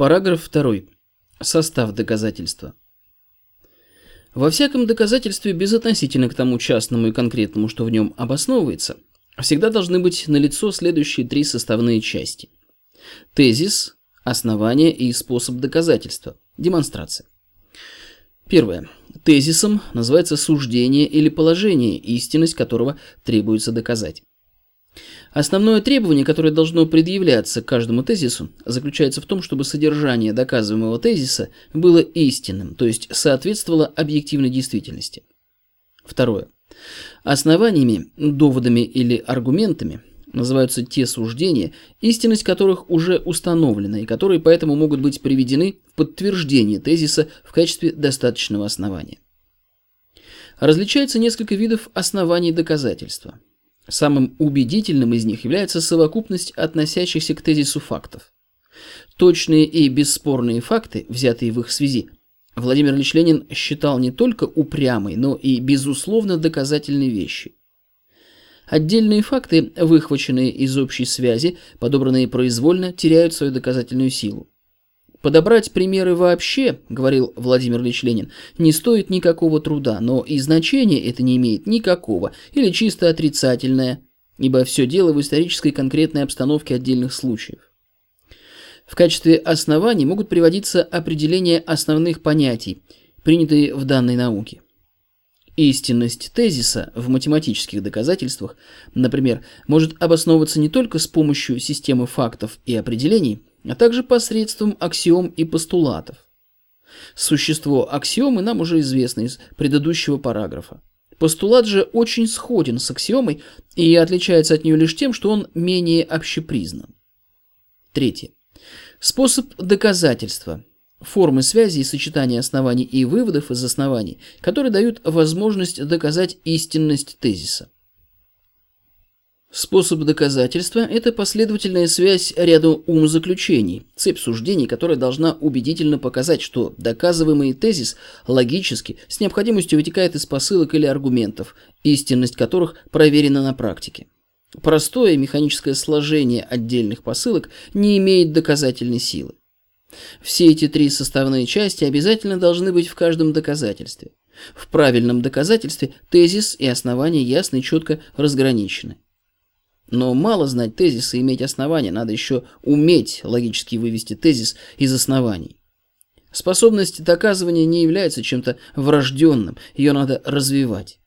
Параграф 2. Состав доказательства. Во всяком доказательстве, безотносительно к тому частному и конкретному, что в нем обосновывается, всегда должны быть налицо следующие три составные части. Тезис, основание и способ доказательства, демонстрация. Первое. Тезисом называется суждение или положение, истинность которого требуется доказать. Основное требование, которое должно предъявляться к каждому тезису, заключается в том, чтобы содержание доказываемого тезиса было истинным, то есть соответствовало объективной действительности. Второе. Основаниями, доводами или аргументами называются те суждения, истинность которых уже установлена и которые поэтому могут быть приведены в подтверждение тезиса в качестве достаточного основания. Различается несколько видов оснований доказательства – Самым убедительным из них является совокупность относящихся к тезису фактов. Точные и бесспорные факты, взятые в их связи, Владимир Ильич Ленин считал не только упрямой, но и безусловно доказательной вещи. Отдельные факты, выхваченные из общей связи, подобранные произвольно, теряют свою доказательную силу. Подобрать примеры вообще, говорил Владимир Ильич Ленин, не стоит никакого труда, но и значения это не имеет никакого, или чисто отрицательное, ибо все дело в исторической конкретной обстановке отдельных случаев. В качестве оснований могут приводиться определения основных понятий, принятые в данной науке. Истинность тезиса в математических доказательствах, например, может обосновываться не только с помощью системы фактов и определений, а также посредством аксиом и постулатов. Существо аксиомы нам уже известно из предыдущего параграфа. Постулат же очень сходен с аксиомой и отличается от нее лишь тем, что он менее общепризнан. Третье. Способ доказательства. Формы связи и сочетания оснований и выводов из оснований, которые дают возможность доказать истинность тезиса. Способ доказательства – это последовательная связь ряда умозаключений, цепь суждений, которая должна убедительно показать, что доказываемый тезис логически, с необходимостью вытекает из посылок или аргументов, истинность которых проверена на практике. Простое механическое сложение отдельных посылок не имеет доказательной силы. Все эти три составные части обязательно должны быть в каждом доказательстве. В правильном доказательстве тезис и основания ясно и четко разграничены. Но мало знать тезис и иметь основания, надо еще уметь логически вывести тезис из оснований. Способность доказывания не является чем-то врожденным, ее надо развивать.